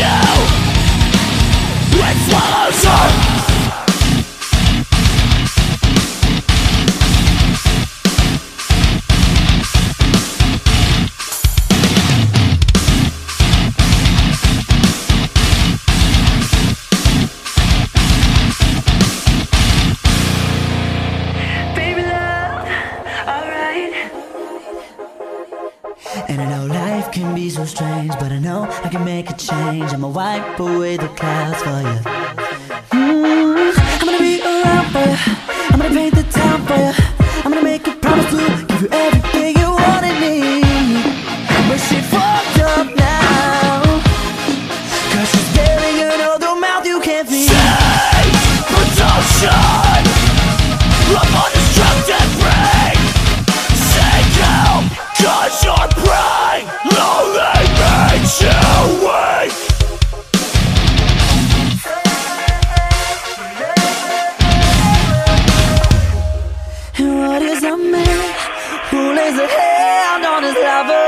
do And I know life can be so strange, but I know I can make a change. I'ma wipe away the clouds for you. down as lover